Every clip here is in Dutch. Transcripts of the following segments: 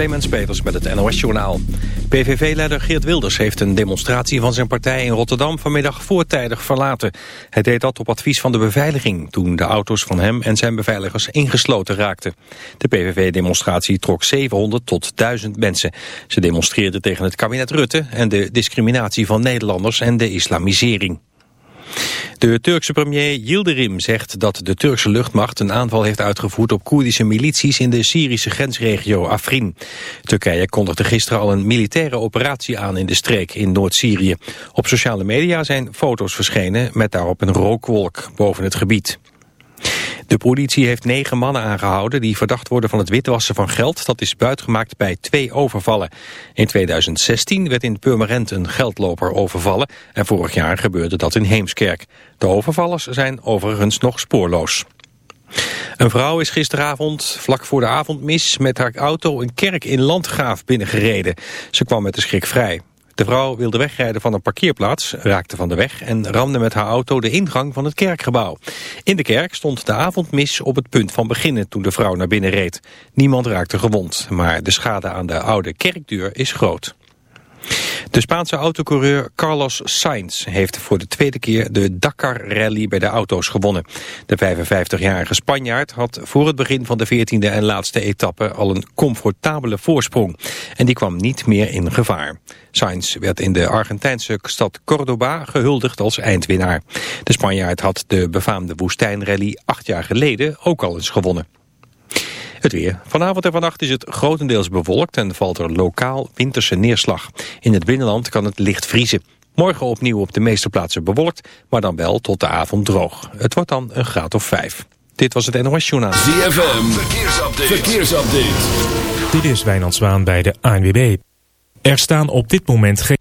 Clemens Peters met het NOS-journaal. PVV-leider Geert Wilders heeft een demonstratie van zijn partij in Rotterdam vanmiddag voortijdig verlaten. Hij deed dat op advies van de beveiliging toen de auto's van hem en zijn beveiligers ingesloten raakten. De PVV-demonstratie trok 700 tot 1000 mensen. Ze demonstreerden tegen het kabinet Rutte en de discriminatie van Nederlanders en de islamisering. De Turkse premier Yildirim zegt dat de Turkse luchtmacht een aanval heeft uitgevoerd op Koerdische milities in de Syrische grensregio Afrin. Turkije kondigde gisteren al een militaire operatie aan in de streek in Noord-Syrië. Op sociale media zijn foto's verschenen met daarop een rookwolk boven het gebied. De politie heeft negen mannen aangehouden die verdacht worden van het witwassen van geld. Dat is buitgemaakt bij twee overvallen. In 2016 werd in Purmerend een geldloper overvallen en vorig jaar gebeurde dat in Heemskerk. De overvallers zijn overigens nog spoorloos. Een vrouw is gisteravond, vlak voor de avondmis, met haar auto een kerk in Landgraaf binnengereden. Ze kwam met de schrik vrij. De vrouw wilde wegrijden van een parkeerplaats, raakte van de weg en ramde met haar auto de ingang van het kerkgebouw. In de kerk stond de avondmis op het punt van beginnen toen de vrouw naar binnen reed. Niemand raakte gewond, maar de schade aan de oude kerkdeur is groot. De Spaanse autocoureur Carlos Sainz heeft voor de tweede keer de Dakar Rally bij de auto's gewonnen. De 55-jarige Spanjaard had voor het begin van de 14e en laatste etappe al een comfortabele voorsprong. En die kwam niet meer in gevaar. Sainz werd in de Argentijnse stad Cordoba gehuldigd als eindwinnaar. De Spanjaard had de befaamde woestijnrally acht jaar geleden ook al eens gewonnen. Het weer. Vanavond en vannacht is het grotendeels bewolkt en valt er lokaal winterse neerslag. In het binnenland kan het licht vriezen. Morgen opnieuw op de meeste plaatsen bewolkt, maar dan wel tot de avond droog. Het wordt dan een graad of vijf. Dit was het NOS Journaal. ZFM, verkeersupdate. verkeersupdate. Dit is Wijnand Zwaan bij de ANWB. Er staan op dit moment geen...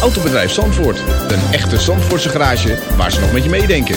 Autobedrijf Zandvoort. Een echte Zandvoortse garage waar ze nog met je meedenken.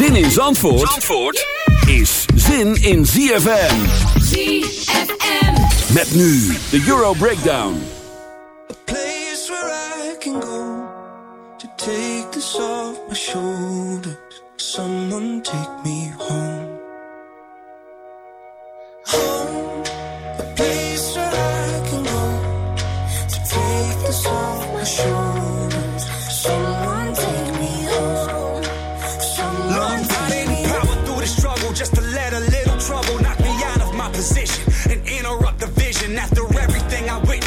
Zin in Zandvoort, Zandvoort is zin in ZFM. ZFM. Met nu de Euro Breakdown. place where I can go to take this off my shoulders. Someone take me home. Home, a place where I can go to take this off my shoulders.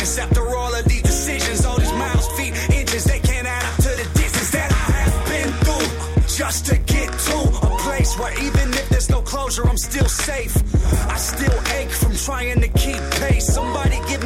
Everything after all of these decisions, all these miles, feet, inches, they can't add up to the distance that I have been through just to get to a place where even if there's no closure, I'm still safe. I still ache from trying to keep pace. Somebody give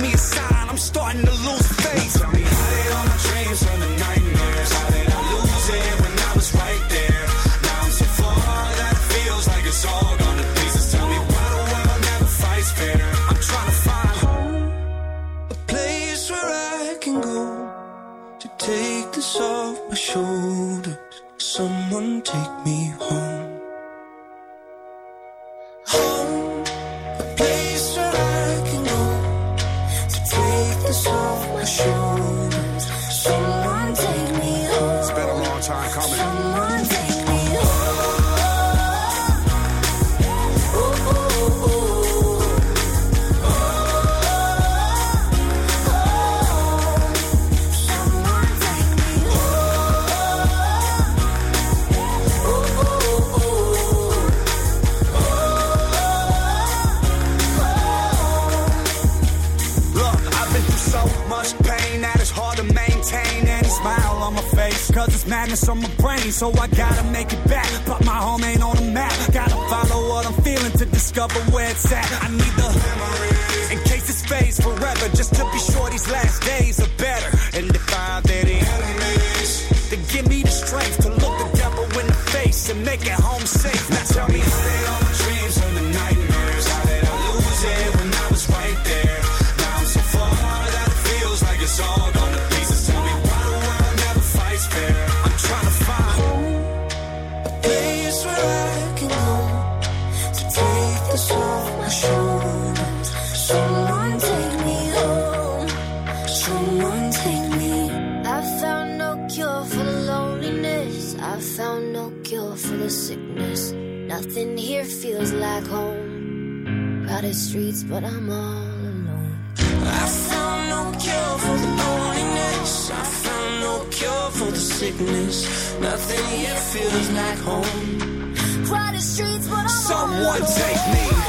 off my shoulders. Someone take me on my brain, so I gotta make it back. But my home ain't on the map. Gotta follow what I'm feeling to discover where it's at. I need the memories in case it fades forever, just to be sure these last days are better. And if I any enemies, then give me the strength to look the devil in the face and make it home safe. Now tell me how did all my dreams turn to nightmares? How did I lose it when I was right there? Now so far that it feels like it's all gone to but I'm all alone. I found no cure for the loneliness. I found no cure for the sickness. Nothing here feels like home. Crowded streets, but I'm someone take me.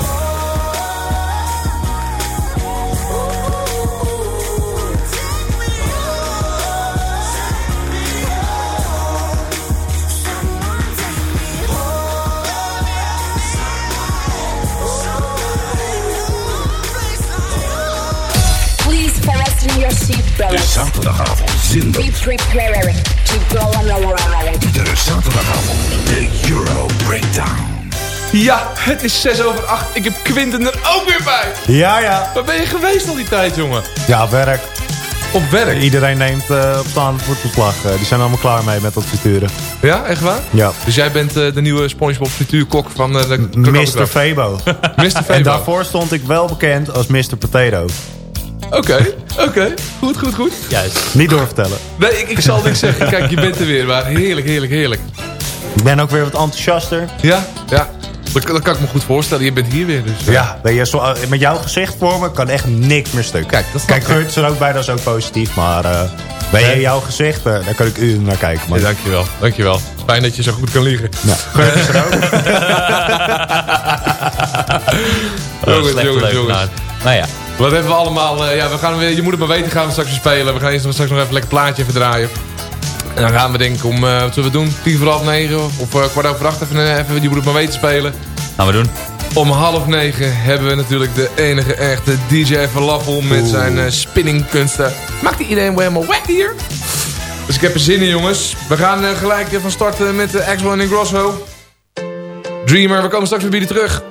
De zaterdagavond zindert. Be prepared to go on ride. De zaterdagavond. De Euro Breakdown. Ja, het is 6 over 8. Ik heb Quinten er ook weer bij. Ja, ja. Waar ben je geweest al die tijd, jongen? Ja, werk. Op werk? Iedereen neemt eh, op beslag. Eh, die zijn allemaal klaar mee met dat frituren. Ja, echt waar? Ja. Dus jij bent eh, de nieuwe SpongeBob frituurkok van eh, de Mr. Febo. Mr. Febo. En daarvoor stond ik wel bekend als Mr. Potato. Oké, oké. Goed, goed, goed. Juist. Niet doorvertellen. Nee, ik, ik zal niks zeggen. Kijk, je bent er weer. Maar heerlijk, heerlijk, heerlijk. Ik ben ook weer wat enthousiaster. Ja, ja. Dat, dat kan ik me goed voorstellen. Je bent hier weer, dus... eh, Ja, weet je, zo, eh, met jouw gezicht voor me kan echt niks meer stuk. Kijk, dat Kijk, ik. Gert is er ook bij, dat is ook positief. Maar eh weet je, jouw gezicht, eh, daar kan ik uren naar kijken. Man. Ja, dankjewel, dankjewel. Fijn dat je zo goed kan liegen. Ja. Gert is er ook. Jongens, jongens, jongens. Nou ja, Wat hebben we allemaal? eh, ja, we gaan weer, je moet het maar weten, gaan we straks weer spelen. We gaan eerst nog- straks nog even een lekker plaatje even draaien. En dan gaan we denk ik om, eh, wat zullen we doen? Tien voor half negen of eh, kwart over acht even, even je moet het maar weten spelen. gaan we doen. Om half negen hebben we natuurlijk de enige echte DJ Falafel met zijn spinningkunsten. Maakt iedereen weer helemaal wet hier? Dus ik heb er zin in jongens. We gaan gelijk van start eh, met de Axel en Grosso. Dreamer, we komen straks weer bij jullie terug.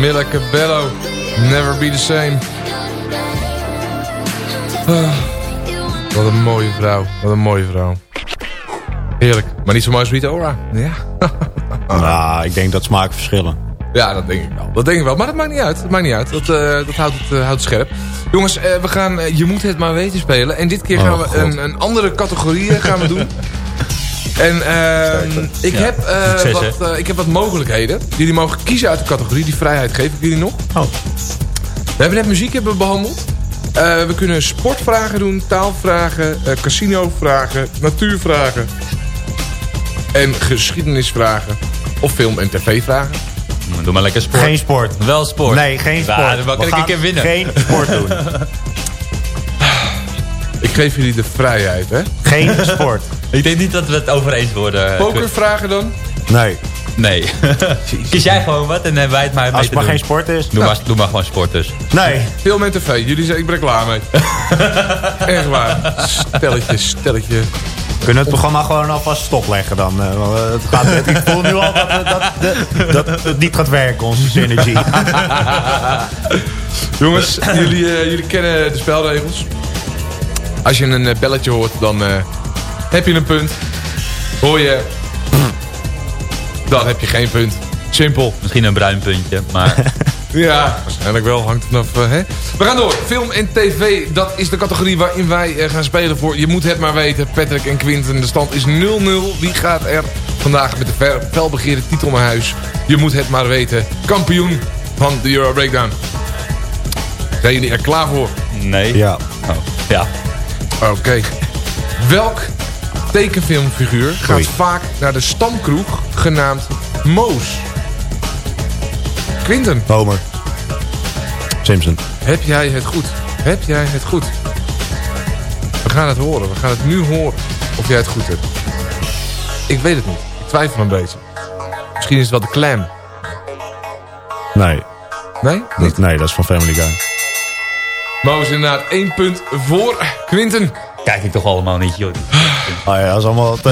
Camilla Cabello, Never Be The Same. Ah, wat een mooie vrouw, wat een mooie vrouw. Heerlijk, maar niet zo mooi als Rita Ora. Ja. Nou, ik denk dat smaak verschillen. Ja, dat denk ik wel. Dat denk ik wel. Maar dat maakt niet uit. Dat maakt niet uit. Dat, eh, dat houdt, het, eh, houdt het scherp. Jongens, eh, we gaan Je moet het maar weten spelen. En dit keer gaan Oh, we God. een, een andere categorie gaan we doen. En ehm, ik, Ja. heb, eh, Succes, wat, eh, ik heb wat mogelijkheden. Jullie mogen kiezen uit de categorie. Die vrijheid geef ik jullie nog. Oh. We hebben net muziek hebben behandeld. Eh, we kunnen sportvragen doen, taalvragen, eh casinovragen, natuurvragen. En geschiedenisvragen. Of film- en tv-vragen. Doe maar lekker sport. Geen sport. Wel sport. Nee, geen sport. Ja, dan kan ik een keer winnen. geen sport doen. Ik geef jullie de vrijheid, hè? Geen sport. Ik denk niet dat we het over eens worden. Pokervragen dan? Nee. Nee. Kies jij gewoon wat en wij het maar mee Als het maar doen. geen sport is. Doe, maar, doe maar gewoon sport dus. Nee. Film en tv. Jullie zeggen, ik ben er klaar mee. Echt waar. Stelletje, stelletje. We kunnen het programma gewoon alvast stopleggen dan. eh, want, eh, het gaat, ik voel nu al dat, dat, dat, het niet gaat werken, onze synergie. Jongens, jullie, eh, jullie kennen de spelregels. Als je een eh, belletje hoort, dan eh, heb je een punt. Hoor je... Dan heb je geen punt. Simpel. Misschien een bruin puntje, maar... Ja, waarschijnlijk wel. Hangt vanaf, eh hè? We gaan door. Film en tv, dat is de categorie waarin wij eh, gaan spelen voor... Je moet het maar weten, Patrick en Quinten. De stand is 0-0. Wie gaat er vandaag met de felbegeerde titel naar huis? Je moet het maar weten. Kampioen van de Euro Breakdown. Zijn jullie er klaar voor? Nee. Ja. Oh, ja. Oké. Welk tekenfilmfiguur gaat Oei. vaak naar de stamkroeg genaamd Moos? Quinten. Homer. Simpson. Heb jij het goed? Heb jij het goed? We gaan het horen. We gaan het nu horen. Of jij het goed hebt. Ik weet het niet. Ik twijfel een beetje. Misschien is het wel de clam. Nee. Nee? Dat, nee, dat is van Family Guy. Mo is inderdaad één punt voor Quinten. Kijk ik toch allemaal niet, joh. Oh ja, dat is allemaal te,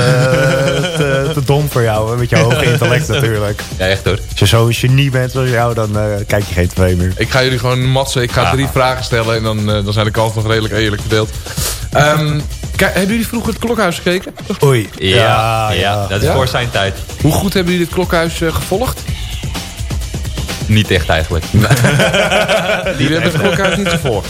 te, te dom voor jou, hè, met je hoge intellect natuurlijk. Ja, echt hoor. Als je zo'n genie bent zoals jou, dan eh, kijk je geen tv meer. Ik ga jullie gewoon matsen. Ik ga Ja. drie vragen stellen en dan, eh, dan zijn de kansen nog redelijk eerlijk verdeeld. Ehm, kijk, hebben jullie vroeger het klokhuis gekeken? Oei. Ja, ja, dat is Ja? voor zijn tijd. Hoe goed hebben jullie het klokhuis eh, gevolgd? Niet echt eigenlijk. jullie hebben het klokhuis niet gevolgd.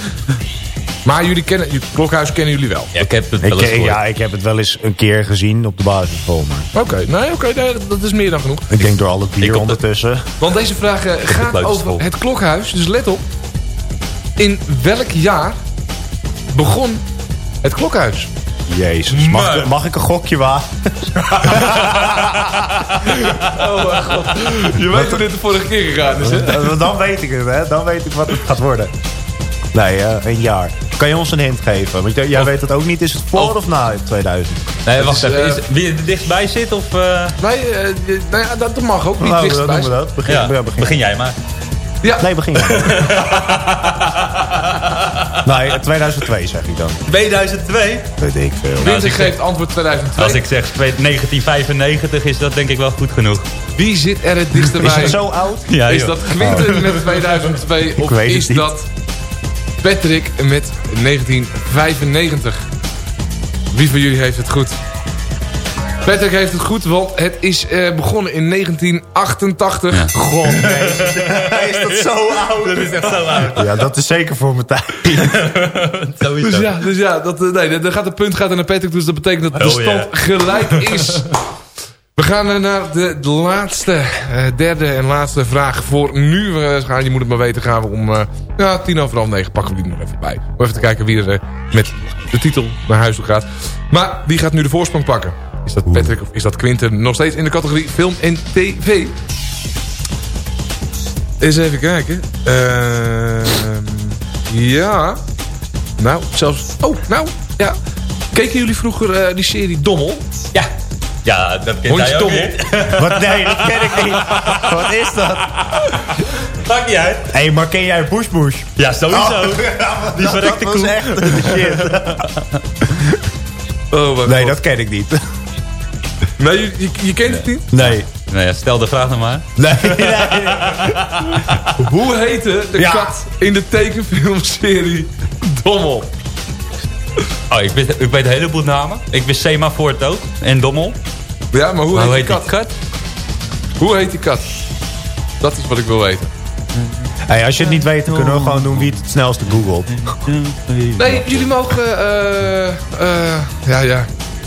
Maar jullie kennen, het klokhuis kennen jullie wel. Ja, ik heb het wel eens gehoord. ja, ik heb het wel eens een keer gezien op de basisschool. Maar Oké, nee, oké, nee, dat- is meer dan genoeg. ik denk door al het Ik bier ondertussen. Want deze vraag eh, gaat over het klokhuis. Dus let op. In welk jaar begon het klokhuis? Jezus. Mag, mag ik een gokje wagen? Oh mijn god. Je weet hoe dit de vorige keer gegaan is, hè? Dan- Dan weet ik het, hè. Dan weet ik wat het gaat worden. Nee, eh, een jaar. Kan je ons een hint geven? Want jij jij weet het ook niet. Is het voor Of- of na 2000? Nee, wacht is, even. eh, Is, wie er dichtbij zit of... eh, Nee, eh, nou ja, dat mag ook niet Nou, dichtst dan bij doen we dat. Begin, ja, ja, begin. begin jij maar. Ja, Nee, begin jij. nee, 2002 zeg ik dan. 2002? Weet ik veel. Als ik- geeft antwoord 2002. Als ik zeg 1995 is dat denk ik wel goed genoeg. Wie zit er het dichtst Is het zo oud? Ja, is joh. dat Quinten met 2002 of weet het is niet. dat Patrick met 1995? Wie van jullie heeft het goed? Patrick heeft het goed, want het is eh, begonnen in 1988. Ja. God, jezus. Is dat zo oud? Dat is echt zo oud. Ja, dat is zeker voor mijn tijd. Dus ja, dus ja dat, eh, nee, dan gaat het punt gaat naar Patrick, dus dat betekent dat de Oh, stand gelijk is. We gaan naar de, de laatste, eh, derde en laatste vraag voor nu. We gaan, je moet het maar weten, gaan we om eh, ja, tien over half negen pakken we die nog even bij. Om even te kijken wie er eh, met de titel naar huis toe gaat. Maar wie gaat nu de voorsprong pakken? Is dat Patrick of is dat Quinten? Nog steeds in de categorie film en tv. Eens even kijken. Ehm, ja. Nou, zelfs... Oh, nou, ja. Keken jullie vroeger eh, die serie Dommel? Ja. Ja, dat kent Hondje hij ook Dommel? niet. Wat? Nee, dat ken ik niet. Wat is dat? Maakt niet uit. Hé, hey, maar ken jij Bush Bush? Ja, sowieso. Die verrekte dat was koe. echt de shit. Oh, Nee, God. dat ken ik niet. Nee, je, je, je kent het niet? Nee. Nou ja, stel de vraag nog maar. Nee, nee. Hoe heette de Ja. kat in de tekenfilmserie Dommel? Oh, ik weet, ik weet een heleboel namen. Ik wist Semafoort ook. En Dommel. Ja, maar hoe Maar heet, hoe die kat? die kat? Hoe heet die kat? Dat is wat ik wil weten. Hey, als je het niet weet, dan kunnen we gewoon doen wie het het snelste googelt. Nee, jullie mogen... eh eh ja, ja.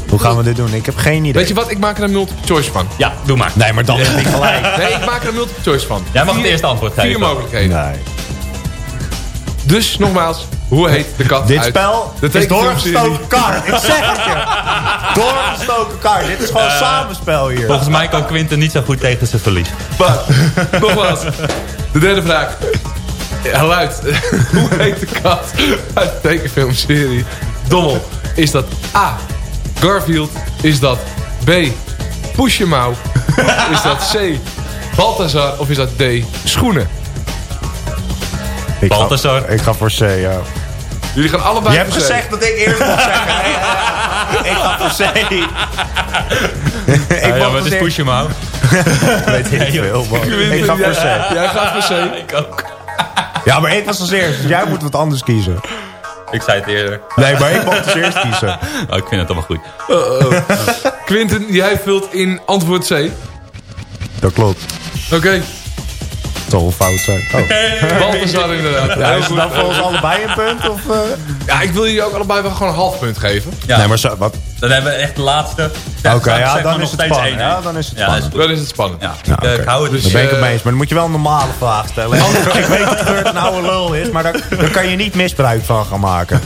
Hoe gaan we dit doen? Ik heb geen idee. Weet je wat? Ik maak er een multiple choice van. Ja, doe maar. Nee, maar dan heb ik gelijk. Nee, ik maak er een multiple choice van. Jij mag het Vier- eerste antwoord Vier geven. mogelijkheden. Nee. Dus nogmaals, hoe heet de kat Dit uit spel de is doorgestoken kaart. Ik zeg het je. Doorgestoken kaart. Dit is gewoon Eh, samenspel hier. Volgens mij kan Quinten niet zo goed tegen zijn verlies. Maar, nogmaals, de derde vraag. Ja, luidt. Hoe heet de kat uit de tekenfilmserie Dommel? Is dat A. Garfield? Is dat B. Pushemouw? Is dat C. Balthazar? Of is dat D. Schoenen? Ik ga-. Ik ga voor C, ja. Jullie gaan allebei Je hebt gezegd dat ik eerst moest zeggen. ik ga voor C. ik Ja, mag maar het is push. Ik weet niet veel, man. Ik ga voor C. Jij gaat voor C. Ik ook. Ja, maar ik was als eerst. Dus jij moet wat anders kiezen. Ik zei het eerder. Nee, maar ik mocht als eerst kiezen. Oh, ik vind het allemaal goed. Quinten, jij vult in antwoord C. Dat klopt. Oké, zal wel fout zijn. Oh. Balthazar inderdaad. Ja, is het dan voor ons allebei een punt? Of, eh? Ja, ik wil jullie ook allebei wel gewoon een half punt geven. Ja. Nee, maar zo, wat? Dan hebben we echt de laatste. Oké, ja, maar dan is het spannend. Ja, dan is het spannend. Dan is het spannend. Ja, ik, eh, ik hou het Daar dus. ben ik het eh, mee eens. Maar dan moet je wel een normale vraag stellen. ik weet dat Geurt een oude lul is, maar daar, daar kan je niet misbruik van gaan maken.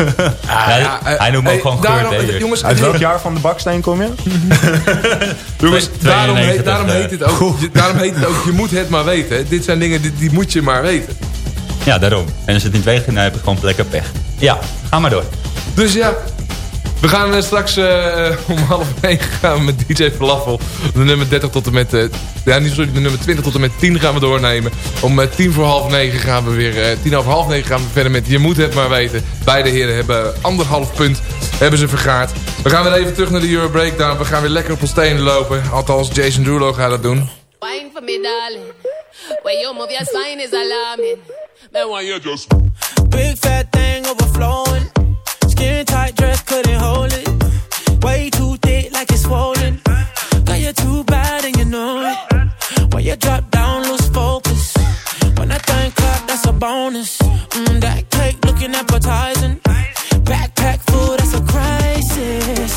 Ja, ja, eh, hij noemt me hey, ook gewoon daarom- Geurt Beyer. Jongens, Uit welk jaar van de baksteen kom je? jongens daarom, 92, heet, daarom, heet het ook, je- daarom heet het ook, je moet het maar weten. Dit zijn dingen, die, die moet je maar weten. Ja, daarom. En als het niet weegt, dan heb ik gewoon lekker pech. Ja, ga maar door. Dus ja, we gaan eh, straks eh, om half negen gaan we met DJ Falafel. De nummer 30 tot en met... eh, ja, niet sorry, de nummer 20 tot en met 10 gaan we doornemen. Om tien voor half negen gaan we weer... eh, tien over half negen gaan we verder met Je moet het maar weten. Beide heren hebben anderhalf punt hebben ze vergaard. We gaan weer even terug naar de Euro Breakdown. We gaan weer lekker op ons stenen lopen. Althans, Jason Derulo gaat dat doen. Wine for me, darling. When you move your spine is alarming. Man, why you just Big fat thing overflowing. Skin tight couldn't hold it. Way too thick like it's swollen. Got you're too bad and you know it. When you drop down, lose focus. When that thing clap, that's a bonus. Mm, that cake looking appetizing. Backpack full, that's a crisis.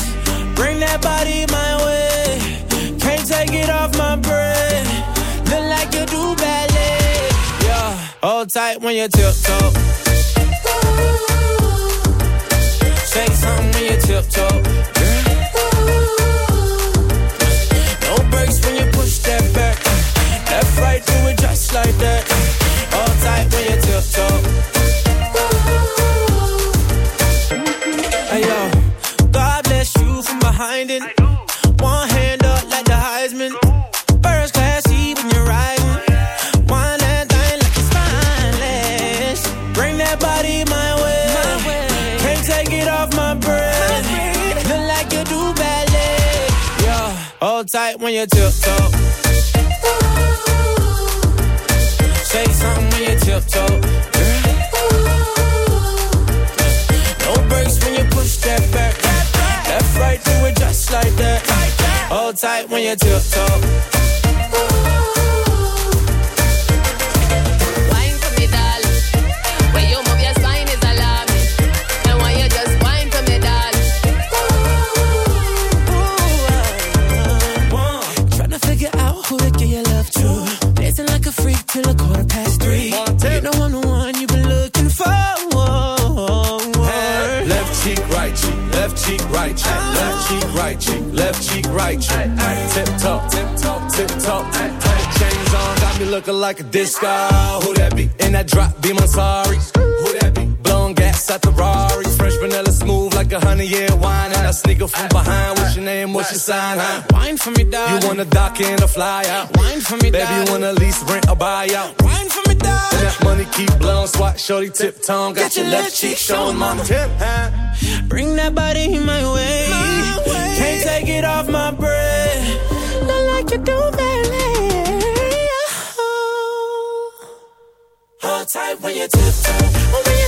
Bring that body my way. Can't take it off my brain. Look like you do ballet. Yeah, hold tight when you tiptoe. Say something when you tiptoe. No breaks when you push that back. Left, right, do it just like that. Hold tight when you tiptoe. Tight when you tiptoe. Say something when you tiptoe. No breaks when you push that back. Left, right, do it just like that. Hold tight when you tiptoe. Cheek, right cheek, left cheek, right cheek, left cheek, right cheek. Tip top, tip top, tip top. Chains on, got me looking like a disco. Who that be? In that drop, be my sorry. Who that be? Blowing gas at the Rari. Fresh vanilla smooth like a honey year wine. And I sneak up from behind. What's your name? What's your sign? Huh? Wine for me, darling. You wanna dock in or fly out? Wine for me, Baby, you wanna lease, rent, or buy out? Wine for me, darling. And that money keep blowing, swat, shorty, tip tongue. Got, your left cheek showing, mama. Tip, huh? Bring that body in my way. Can't take it off my breath. Not like you do, baby. Hold tight when you tiptoe. When you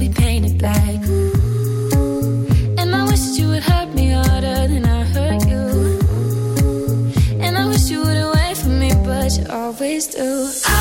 we painted black. And I wish you would hurt me harder than I hurt you. And I wish you wouldn't wait for me, but you always do. I've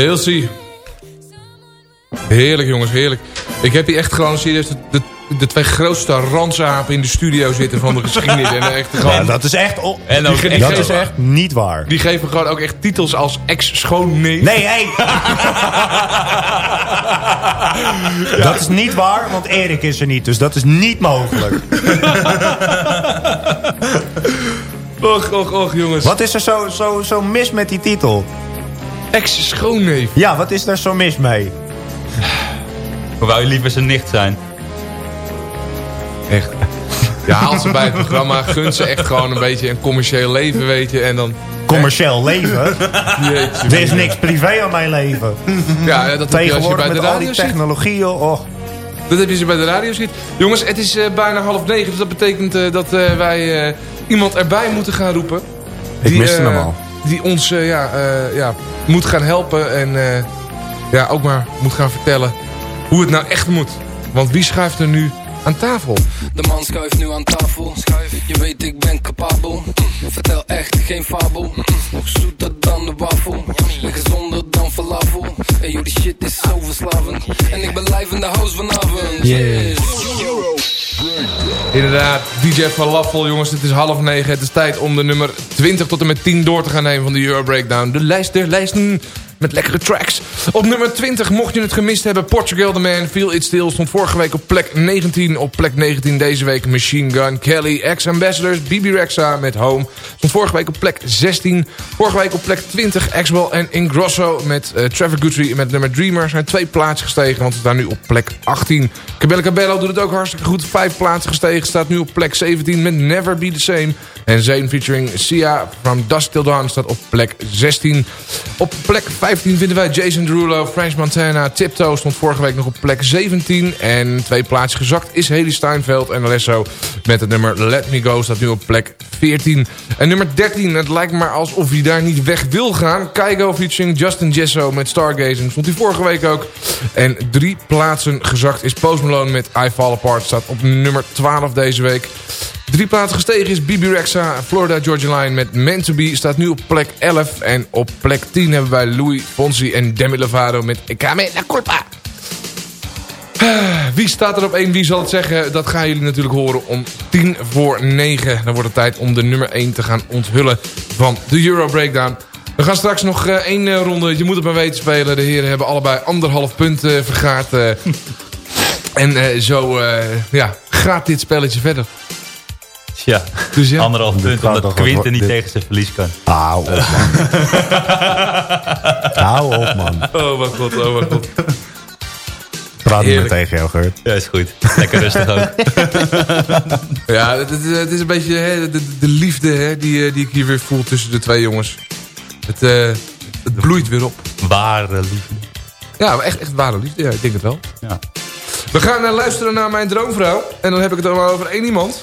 heel zie. Heerlijk jongens, heerlijk. Ik heb hier echt gewoon serieus de, de, de twee grootste randzapen in de studio zitten van de geschiedenis. En echt gewoon, Ja, dat is echt... En ook- die, die dat is echt niet waar. Die geven gewoon ook echt titels als ex-schoonneef. Nee, hé! Dat is niet waar, want Erik is er niet. Dus dat is niet mogelijk. Och, och, och jongens. Wat is er zo, zo, zo mis met die titel? Ex-schoonneef. Ja, wat is daar zo mis mee? Wou je liever zijn nicht zijn? Echt. Ja, haalt ze bij het programma. Gunt ze echt gewoon een beetje een commercieel leven, weet je. En dan... Commercieel leven? Jeetje, Er is niks privé aan mijn leven. Ja, ja, dat heb je als je Tegenwoordig bij de met al radio die zit. technologieën. Oh. Dat heb je ze bij de radio ziet. Jongens, het is eh, bijna half negen. Dus dat betekent eh, dat eh, wij eh, iemand erbij moeten gaan roepen. Ik miste eh, hem al. Die ons eh, ja, eh, ja, moet gaan helpen. En eh, ja, ook maar moet gaan vertellen hoe het nou echt moet. Want wie schuift er nu aan tafel? De man schuift nu aan tafel. Je weet, ik ben capabel. Vertel echt geen fabel. Nog zoeter dan de wafel. En gezonder dan falafel. En jullie shit is zo verslavend. En ik ben live in de house vanavond. Yes. Inderdaad, DJ Falafel, jongens, het is half negen. Het is tijd om de nummer 20 tot en met 10 door te gaan nemen van de Euro Breakdown. De lijst der lijsten met lekkere tracks. Op nummer 20, mocht je het gemist hebben, Portugal The Man, Feel It Still, stond vorige week op plek 19. Op plek 19 deze week Machine Gun Kelly, Ex-Ambassadors, Bibi Rexa met Home. Stond vorige week op plek 16. Vorige week op plek 20, Axwell en Ingrosso met eh, Trevor Guthrie met nummer Dreamer. Zijn twee plaatsen gestegen, want ze staan nu op plek 18. Cabello Cabello doet het ook hartstikke goed. Vijf plaatsen gestegen, staat nu op plek 17 met Never Be The Same. En Zane featuring Sia from Dust Till Dawn staat op plek 16. Op plek 15 vinden wij Jason Derulo, French Montana, Tiptoe stond vorige week nog op plek 17. En twee plaatsen gezakt is Haley Steinfeld en Alesso met het nummer Let Me Go staat nu op plek 14. En nummer 13, het lijkt maar alsof hij daar niet weg wil gaan. Keigo featuring Justin Jesso met Stargazing stond hij vorige week ook. En drie plaatsen gezakt is Post Malone met I Fall Apart staat op nummer 12 deze week. Drie plaatsen gestegen is Bibi Rexa, Florida Georgia Line met Meant to Be staat nu op plek 11. En op plek 10 hebben wij Louis Fonsi en Demi Lovato met Kame la culpa. Wie staat er op 1? Wie zal het zeggen? Dat gaan jullie natuurlijk horen om 10 voor 9. Dan wordt het tijd om de nummer 1 te gaan onthullen van de Euro Breakdown. We gaan straks nog eh, één eh, ronde. Je moet het maar weten spelen. De heren hebben allebei anderhalf punt eh, vergaard. en zo ja, gaat dit spelletje verder. Ja, Dus ja. anderhalf punt omdat Quinten wat- niet dit- tegen zijn verlies kan. Hou op, man. Hou op, man. Oh mijn god, oh mijn god. Praat niet meer tegen jou, Geurt. Ja, is goed. Lekker rustig ook. Ja, het, het- het is een beetje hè, de, de liefde hè, die, eh, die ik hier weer voel tussen de twee jongens. Het, eh, het bloeit weer op. Ware liefde. Ja, echt, echt ware liefde. Ja, ik denk het wel. Ja. We gaan eh, luisteren naar mijn droomvrouw. En dan heb ik het allemaal over één iemand.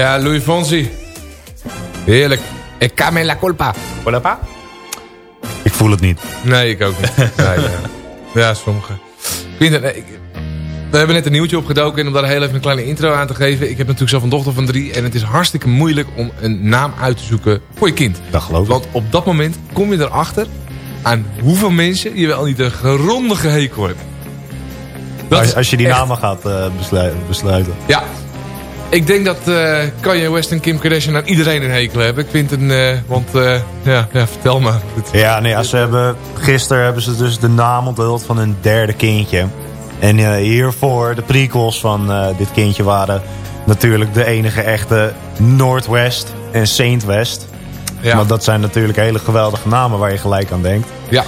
Ja, Louis Fonsi. Heerlijk. Ik kan me la culpa. Hola pa? Ik voel het niet. Nee, ik ook niet. Nee, ja. ja, sommige. Quinten, ik- we hebben net een nieuwtje opgedoken. En om daar heel even een kleine intro aan te geven. Ik heb natuurlijk zelf een dochter van drie. En het is hartstikke moeilijk om een naam uit te zoeken voor je kind. Dat geloof ik. Want op dat moment kom je erachter aan hoeveel mensen je wel niet een grondige hekel hebt. Als, als je die echt- namen gaat eh, beslu- besluiten. Ja. Ik denk dat eh Kanye West en Kim Kardashian aan iedereen een hekel hebben. Ik vind een... eh, want, eh, ja, ja, vertel me. Ja, nee, ja, ze hebben, gisteren hebben ze dus de naam onthuld van hun derde kindje. En hiervoor, de prequels van dit kindje waren natuurlijk de enige echte Northwest en Saint West. Ja. Want dat zijn natuurlijk hele geweldige namen waar je gelijk aan denkt. Ja.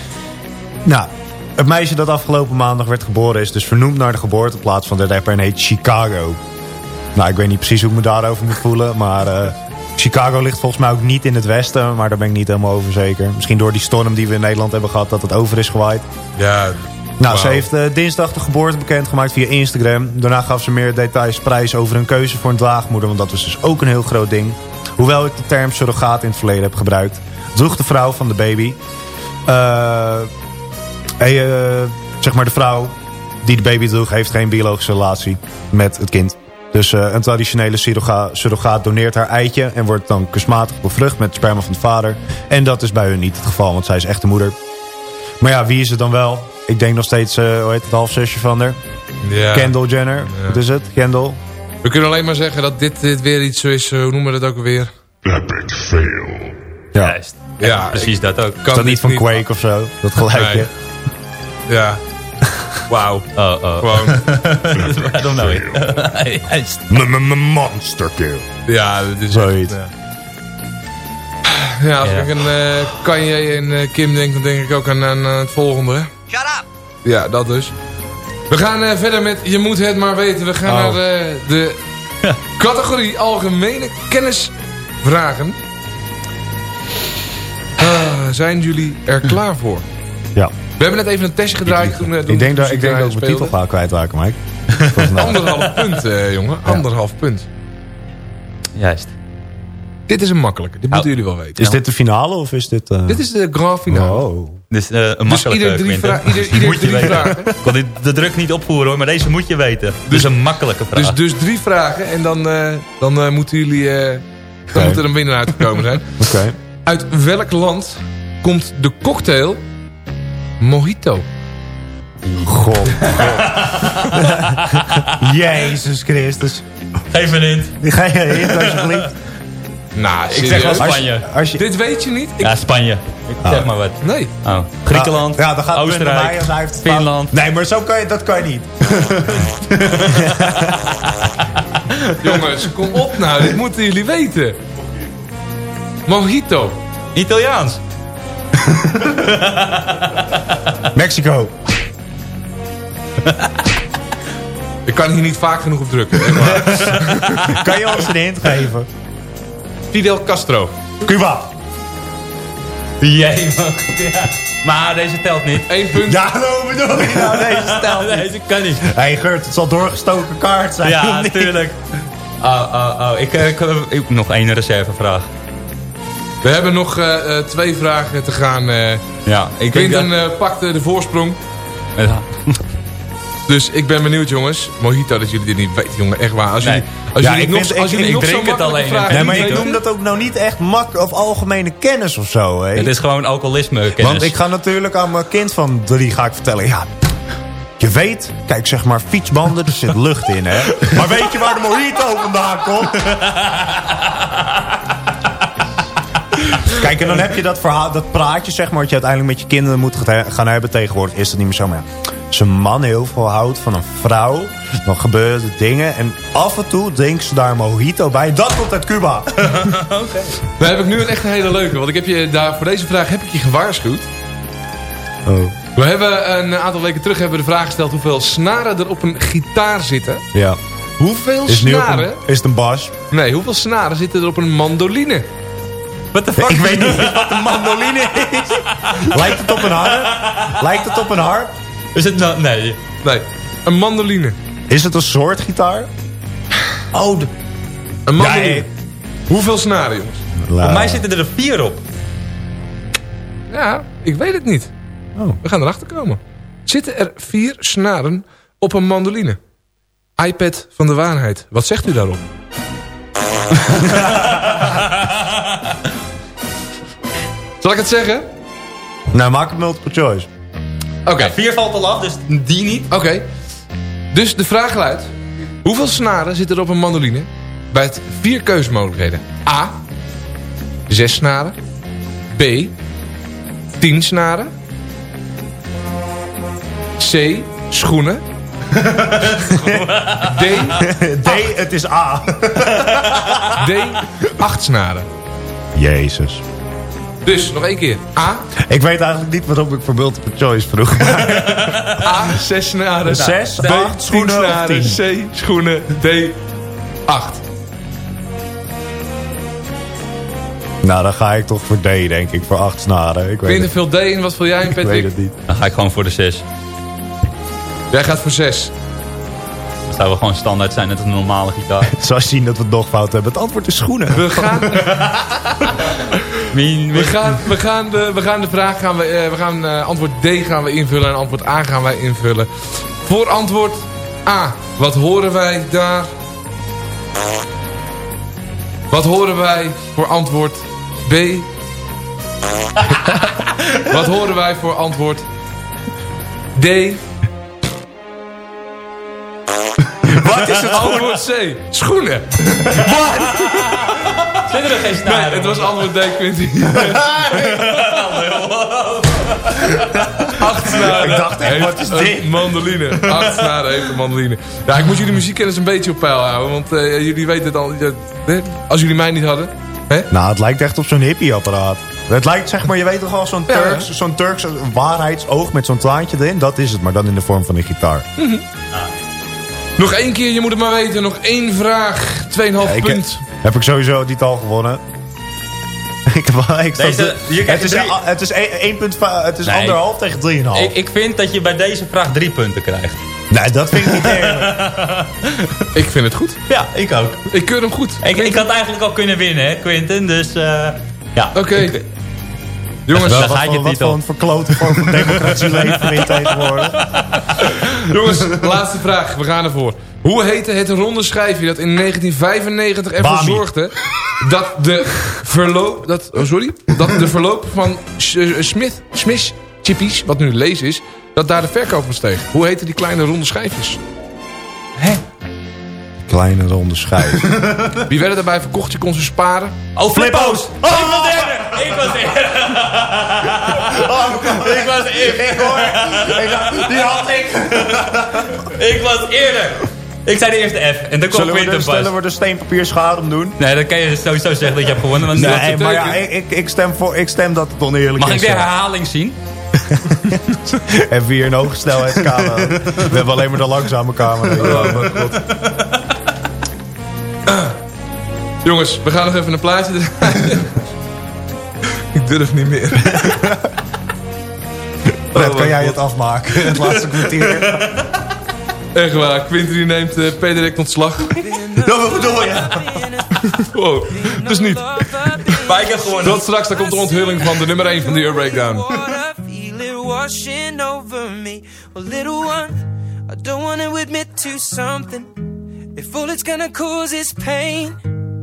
Nou, het meisje dat afgelopen maandag werd geboren is dus vernoemd naar de geboorteplaats van de rapper en heet Chicago. Nou, ik weet niet precies hoe ik me daarover moet voelen, maar eh, Chicago ligt volgens mij ook niet in het westen, maar daar ben ik niet helemaal over zeker. Misschien door die storm die we in Nederland hebben gehad, dat het over is gewaaid. Ja. Nou, ze heeft eh, dinsdag de geboorte bekendgemaakt via Instagram. Daarna gaf ze meer details prijs over hun keuze voor een draagmoeder, want dat was dus ook een heel groot ding. Hoewel ik de term surrogaat in het verleden heb gebruikt, droeg de vrouw van de baby. eh, hey, eh, zeg maar de vrouw die de baby droeg, heeft geen biologische relatie met het kind. Dus eh, een traditionele surroga surrogaat doneert haar eitje en wordt dan kunstmatig bevrucht met sperma van de vader. En dat is bij hun niet het geval, want zij is echt de moeder. Maar ja, wie is het dan wel? Ik denk nog steeds, eh, hoe heet het halfzusje van haar? Ja. Kendall Jenner. Wat is het? Kendall? We kunnen alleen maar zeggen dat dit, dit weer iets zo is, eh, hoe noemen we dat ook alweer? Epic fail. Ja. Ja, precies dat ook. Is dat niet van Quake of zo? Dat gelijke? Nee. Ja. Wauw. Oh, oh. Gewoon. Waarom nou weer? Juist. Monster kill. Ja, dat is Zoiets. echt, ja. Ja, als ik aan eh Kanye en eh, Kim denk, dan denk ik ook aan, het volgende. Shut up! Ja, dat dus. We gaan eh, verder met Je moet het maar weten. We gaan Oh. naar eh, de categorie Algemene Kennisvragen. zijn jullie er klaar voor? Ja. We hebben net even een testje gedraaid. Toen, eh, Ik denk, dat, de ik denk dat ik mijn titel ga kwijtraken, Mike. Anderhalf punt, eh, jongen. Anderhalf punt. Juist. Dit is een makkelijke. Dit moeten jullie wel weten. Is dit de finale of is dit... eh, Dit is de grand finale. Oh. Dus eh, een Dus makkelijke ieder drie Quinten. vra- ieder- ieder moet je drie weten. vragen. Ik kon dit- de druk niet opvoeren hoor, maar deze moet je weten. Dus een makkelijke vraag. Dus, dus drie vragen en dan, eh, dan eh, moeten jullie... eh, dan moet er een winnaar uitgekomen zijn. Oké. Uit welk land komt de cocktail Mojito? God. Jezus Christus. Geef een hint. Ga je heen, alsjeblieft? Nou, Ik zeg wel? Spanje. Als je... Dit weet je niet? Ik- Ja, Spanje. Ik zeg maar wat. Nee. Oh. Griekenland, Ja, dan gaat het punt naar mij Oostenrijk, als fout. Finland. Nee, maar zo kan je, dat kan je niet. Jongens, kom op nou. Dit moeten jullie weten. Mojito. Italiaans. Mexico. Ik kan hier niet vaak genoeg op drukken. Kan je ons een hint geven? Fidel Castro. Cuba. Jee, man. Ja. Maar deze telt niet. Eén punt. Ja, hoe bedoel je nou? Deze niet. Deze kan niet. Hé hey Gert, het zal doorgestoken kaart zijn. Ja, natuurlijk. Oh, oh, oh. Ik, eh, ik, ik- nog één reservevraag. We hebben nog eh, eh, twee vragen te gaan. eh Ja, ik denk Quinten dat... eh, pakte de voorsprong. Ja. Dus ik ben benieuwd, jongens. Mojito, dat jullie dit niet weten, jongen. Echt waar. Als Nee. jullie, als Ja, jullie ik nog, vind- als jullie ik nog drink zo het makkelijke alleen. vragen Nee, maar ik noem dat ook nou niet echt mak of algemene kennis of zo. Hè? Het is gewoon alcoholisme kennis. Want ik ga natuurlijk aan mijn kind van drie ga ik vertellen. Ja, je weet, kijk zeg maar fietsbanden, er zit lucht in hè. Maar weet je waar de mojito vandaan komt? Kijk, en dan heb je dat verhaal, dat praatje zeg maar, wat je uiteindelijk met je kinderen moet gaan hebben. Tegenwoordig is dat niet meer zo. Maar als een man heel veel houdt van een vrouw, dan gebeuren er dingen. En af en toe drinken ze daar een mojito bij. Dat komt uit Cuba. Dan heb ik nu een echt een hele leuke. Want ik heb je daar, voor deze vraag heb ik je gewaarschuwd. Oh, We hebben een aantal weken terug hebben we de vraag gesteld hoeveel snaren er op een gitaar zitten. ja. Hoeveel Is snaren? een, is het een bas? Nee, hoeveel snaren zitten er op een mandoline? What the fuck? Ik weet niet wat een mandoline is. Lijkt het op een harp? Lijkt het op een harp? Is het nou... Nee. Nee, een mandoline. Is het een soort gitaar? Oh, de... Een mandoline. Ja. Hoeveel snaren, jongens? Voor mij zitten er vier op. Ja, ik weet het niet. Oh. We gaan erachter komen. Zitten er vier snaren op een mandoline? iPad van de waarheid. Wat zegt u daarop? Zal ik het zeggen? Nou, maak het multiple choice. Oké. Vier valt al af, dus die niet. Oké. Dus de vraag luidt... Hoeveel snaren zitten er op een mandoline? Bij het vier keuzemogelijkheden. A. Zes snaren. B. Tien snaren. C. Schoenen. D. D, het is A. D. Acht snaren. Jezus. Dus, nog één keer. A. Ik weet eigenlijk niet waarom ik voor multiple choice vroeg. A. Zes snaren. Zes, B. acht, schoenen snaren. C. Schoenen. D. Acht. nou, dan ga ik toch voor D, denk ik. Voor acht snaren. Ik Ik weet er veel D in. Wat wil jij in, ik Patrick? weet het niet. Dan ga ik gewoon voor de zes. Jij gaat voor zes. Dan zou we gewoon standaard zijn met een normale gitaar. Zal je zien dat we het nog fout hebben. Het antwoord is schoenen. We gaan, we gaan, we gaan, de, we gaan de vraag gaan we, eh, we gaan eh, antwoord D gaan we invullen en antwoord A gaan wij invullen. Voor antwoord A, wat horen wij daar? Wat horen wij voor antwoord B? wat horen wij voor antwoord D? Wat is het Antwoord C, schoenen. Zitten er geen snaren? Nee, het was antwoord D, Quinty. Acht snaren. Ik dacht echt, wat is een dit? mandoline. Acht snaren heeft een mandoline. Ja, ik moet jullie muziekkennis een beetje op peil houden. Want eh, jullie weten het al. Als jullie mij niet hadden. Hè? Nou, het lijkt echt op zo'n hippie-apparaat. Het lijkt, zeg maar, je weet toch wel, zo'n Ja. Turks, zo'n Turks waarheidsoog met zo'n traantje erin. Dat is het, maar dan in de vorm van een gitaar. Nog één keer, je moet het maar weten. Nog één vraag. 2,5 Ja, ik- punt. Heb ik sowieso niet al gewonnen. ik heb wel, ik Deze- het, is, drie- een- het is, één- één punt, het is Nee. anderhalf tegen drieënhalf. Ik, ik vind dat je bij deze vraag drie punten krijgt. Nee, dat vind ik niet eerlijk. Ik vind het goed. Ja, ik ook. Ik keur hem goed. Ik, ik had eigenlijk al kunnen winnen, hè, Quinten. Dus eh, ja. Oké. Jongens, Daar wat, gaat je voor, wat titel. voor een verklote vorm van democratie leven we in tegenwoordig. Jongens, laatste vraag. We gaan ervoor. Hoe heette het ronde schijfje dat in 1995 ervoor Bami. zorgde dat de verloop, dat, oh sorry, dat de verloop van eh, Smith, Smith chippies, wat nu lees is, dat daar de verkoop van steeg. Hoe heette die kleine ronde schijfjes? Kleine ronde schijf. Wie werden daarbij verkocht? Je kon ze sparen. Oh, flippo's! Ik was derde! Ik was derde! ik was eerder! Die had ik. Ik was eerder! Ik zei de eerste F en dan kwam Zullen we, Quinten de, pas. zullen we de steenpapierschaar doen? Nee, dan kan je sowieso zeggen dat je hebt gewonnen. Want Nee, maar ja, ik, ik, stem voor, ik stem dat het oneerlijk Mag is. ik de ja. herhaling zien? We hier een hoge snelheidskamer? we hebben alleen maar de langzame kamer. Oh, mijn god. Jongens, we gaan nog even een plaatje draaien. ik durf niet meer. Fred, Oh, kan jij mijn het afmaken? Het laatste kwartier. Echt waar, Quinten die neemt eh, per direct ontslag. Dat bedoel je. Wow, dus niet. Maar ik heb gewonnen. Tot straks, dan komt de onthulling van de nummer 1 van de Euro Breakdown. washing over me. Well, little one, I don't want to admit to something. If all it's gonna cause is pain,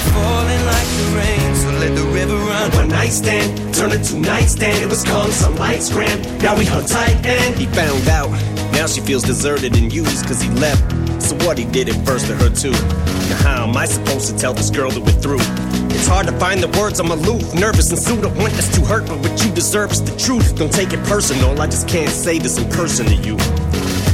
we're falling like the rain. So let the river run. One night stand, turned into nightstand. It was called some lights gram. Now we hung tight and he found out. Now she feels deserted and used cause he left. So what he did it first to her too. Now how am I supposed to tell this girl that we're through? It's hard to find the words, I'm aloof, nervous and sued. I want this to hurt, but what you deserve is the truth. Don't take it personal, I just can't say this in person to you.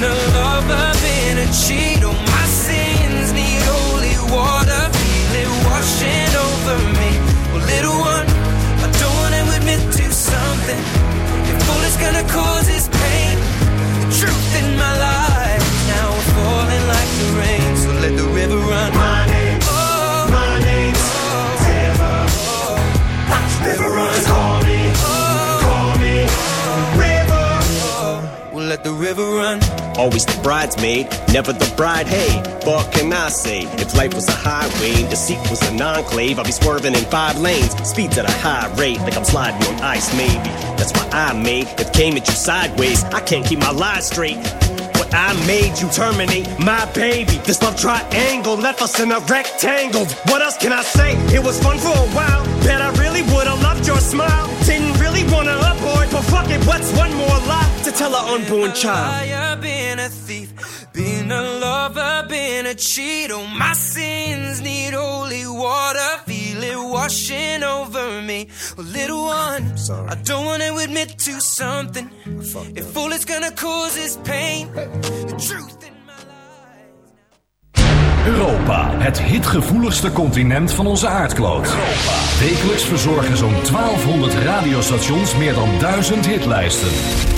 been a lover, been a cheat. Oh, my sins need holy water, feel it washing over me. Well, little one, I don't want to admit to something. If all it's gonna cause is pain, the truth in my life now we're falling like the rain. So let the river run. My name's, Oh, my name's oh, oh, oh. River. River runs, call let the river run. Always the bridesmaid, never the bride. Hey, what can I say? If life was a highway and deceit was an enclave, I'd be swerving in five lanes, speeds at a high rate, like I'm sliding on ice. Maybe that's why I made it came at you sideways. I can't keep my lies straight. I made you terminate my baby. This love triangle left us in a rectangle. What else can I say? It was fun for a while. Bet I really would've loved your smile. Didn't really wanna abort, but fuck it, what's one more lie to tell an unborn child? liar, been a thief, lover, been a cheat. Oh, my sins need holy water, feel it washing over me. Well, little one, I don't wanna admit to something. If all it's gonna cause is pain, the truth. Europa, het hitgevoeligste continent van onze aardkloot. Wekelijks verzorgen zo'n 1200 radiostations meer dan 1000 hitlijsten.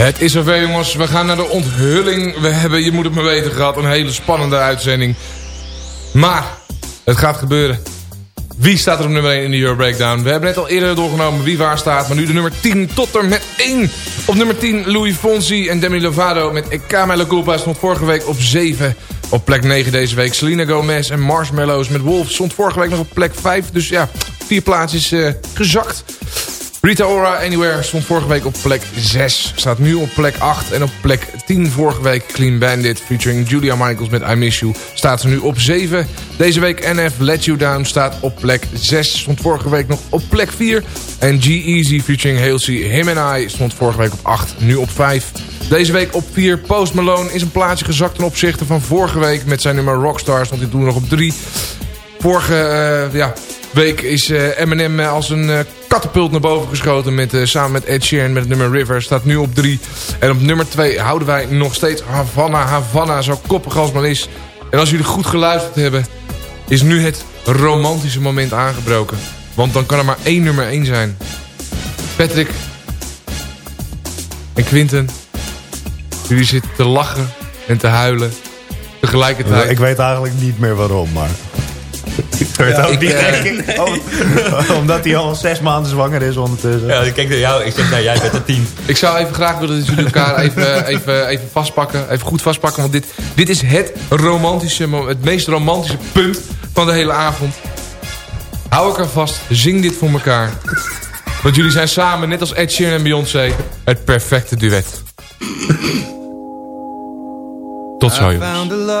Het is zover jongens, we gaan naar de onthulling. We hebben, je moet het maar weten, gehad een hele spannende uitzending. Maar, het gaat gebeuren. Wie staat er op nummer 1 in de Euro Breakdown? We hebben net al eerder doorgenomen wie waar staat. Maar nu de nummer 10 tot er met 1. Op nummer 10 Louis Fonsi en Demi Lovato met La Culpa stond vorige week op 7. Op plek 9 deze week Selena Gomez en Marshmallows met Wolf stond vorige week nog op plek 5. Dus ja, vier plaatsjes eh, gezakt. Rita Ora Anywhere stond vorige week op plek 6. Staat nu op plek 8. En op plek 10 vorige week Clean Bandit featuring Julia Michaels met I Miss You. Staat ze nu op 7. Deze week NF Let You Down staat op plek 6. Stond vorige week nog op plek 4. En G-Eazy featuring Halsey Him and I stond vorige week op 8. Nu op 5. Deze week op 4 Post Malone is een plaatsje gezakt ten opzichte van vorige week. Met zijn nummer Rockstar stond hij toen nog op 3. Vorige eh, ja, week is eh, Eminem als een eh, katapult naar boven geschoten. Met, eh, samen met Ed Sheeran met nummer River. Staat nu op 3. En op nummer 2 houden wij nog steeds Havana, Havana. Zo koppig als maar is. En als jullie goed geluisterd hebben. Is nu het romantische moment aangebroken. Want dan kan er maar één nummer 1 zijn. Patrick. En Quinten. Jullie zitten te lachen en te huilen. Tegelijkertijd. Ik weet eigenlijk niet meer waarom, maar... Ik weet Ja, ook ik, niet, eh, denk ik. Oh, omdat hij al zes maanden zwanger is ondertussen. Ja, ik kijk naar jou. Ik zeg, nou, jij bent een tien. Ik zou even graag willen dat jullie elkaar even, even, even vastpakken. Even goed vastpakken. Want dit, dit is het romantische, het meest romantische punt van de hele avond. Hou elkaar vast. Zing dit voor elkaar. Want jullie zijn samen, net als Ed Sheeran en Beyoncé, het perfecte duet. Tot zo, I jongens.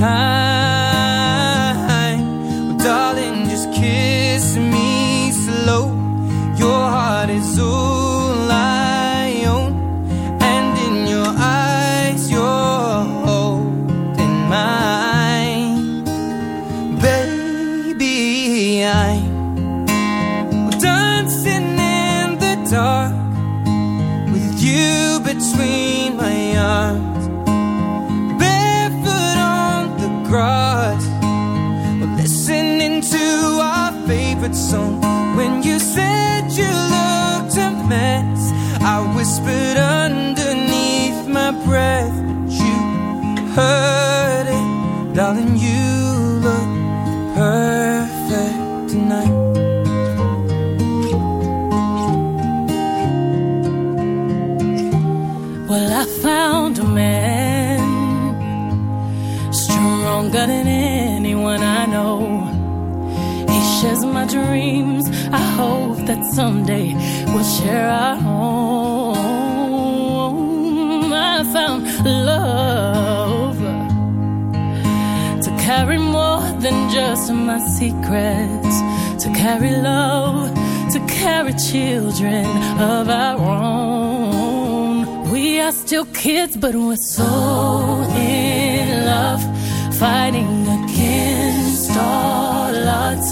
time. Well, darling, just kiss me slow. Your heart is all that someday we'll share our home. I found love to carry more than just my secrets, to carry love, to carry children of our own. We are still kids, but we're so in love, fighting against all odds.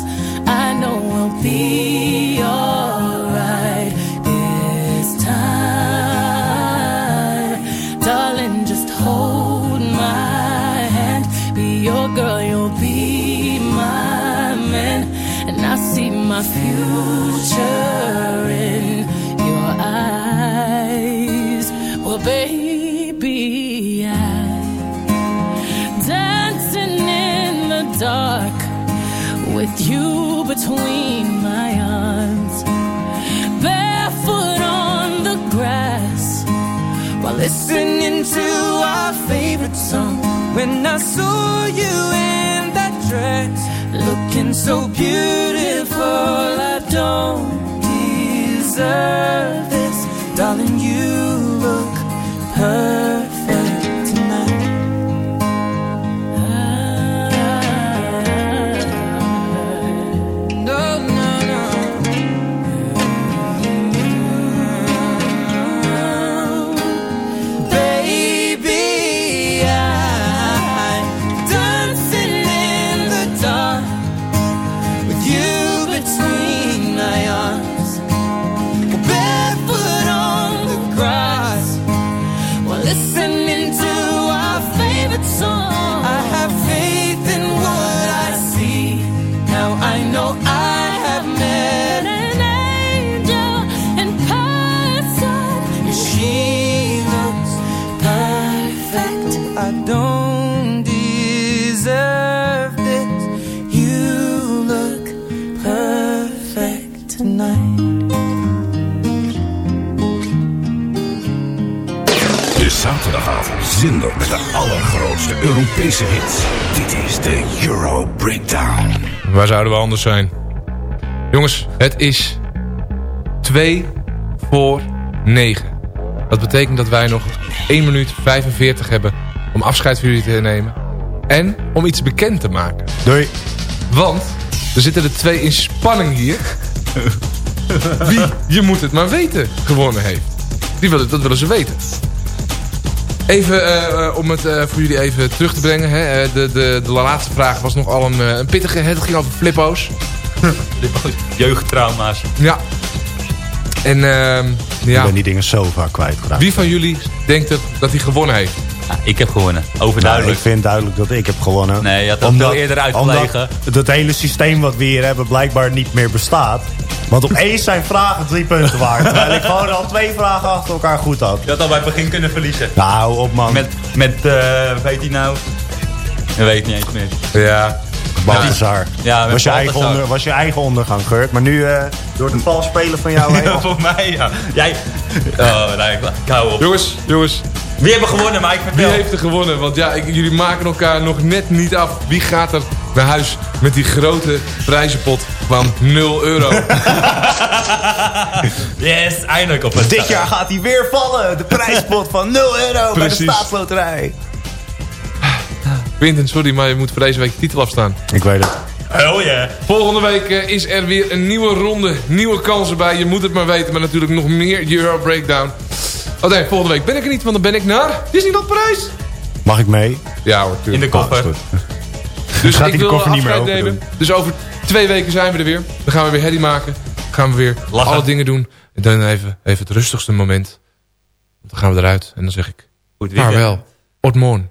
I know be alright this time. Darling, just hold my hand. Be your girl, you'll be my man. And I see my future in your eyes. Well, baby, I dancing in the dark with you between my arms, barefoot on the grass while listening to our favorite song. When I saw you in that dress, looking so beautiful, I don't deserve this, darling. You look perfect zender met de allergrootste Europese hits. Dit is de Euro Breakdown. Waar zouden we anders zijn? Jongens, het is 2 voor 9. Dat betekent dat wij nog 1 minuut 45 hebben om afscheid van jullie te nemen. En om iets bekend te maken. Doei. Want er zitten er twee in spanning hier. Wie, je moet het maar weten, gewonnen heeft. Die willen, dat willen ze weten. Even eh, om het eh, voor jullie even terug te brengen. Hè. Eh, de, de, de laatste vraag was nogal een, een pittige. Het ging over flippo's. Jeugdtrauma's. Ja. En ehm, Ik ja, ben die dingen zo vaak kwijtgeraakt. wie van jullie denkt dat hij gewonnen heeft? Ik heb gewonnen. Nou, Overduidelijk. ik vind duidelijk dat ik heb gewonnen. Nee, je had dat veel eerder uitgelegen. Omdat het hele systeem wat we hier hebben blijkbaar niet meer bestaat. Want opeens zijn vragen drie punten waard. Terwijl ik gewoon al twee vragen achter elkaar goed had. Je had al bij het begin kunnen verliezen. Nou, op man. Met, met eh, weet hij nou? Dat weet ik niet eens meer. Ja. Balthazar. Ja, was, je eigen onder, was je eigen ondergang, Geurt. Maar nu, eh, door het vals spelen van jou heen... Voor mij, ja. Jij... Oh, nee, ik, hou op. Jongens, jongens. Wie hebben gewonnen, Mike? Wie Vertel. heeft er gewonnen? Want ja, ik, jullie maken elkaar nog net niet af. Wie gaat er naar huis met die grote prijzenpot van 0 euro? Yes, eindelijk op het Dit jaar gaat hij weer vallen. De prijspot van 0 euro bij de staatsloterij. Quinten, sorry, maar je moet voor deze week je titel afstaan. Ik weet het. Hell yeah. Volgende week eh, is er weer een nieuwe ronde, nieuwe kansen bij. Je moet het maar weten, maar natuurlijk nog meer Euro Breakdown. Oh nee, volgende week ben ik er niet, want dan ben ik naar Disneyland Parijs. Mag ik mee? Ja hoor, tuurlijk. In de koffer. Ah. Dus Gaat ik hij de wil koffer niet meer afscheid open nemen. doen? Dus over twee weken zijn we er weer. Dan gaan we weer herrie maken. Dan gaan we weer Lachen. alle dingen doen. En dan even, even het rustigste moment. Dan gaan we eruit. En dan zeg ik, Goed weekend. vaarwel. Tot morgen.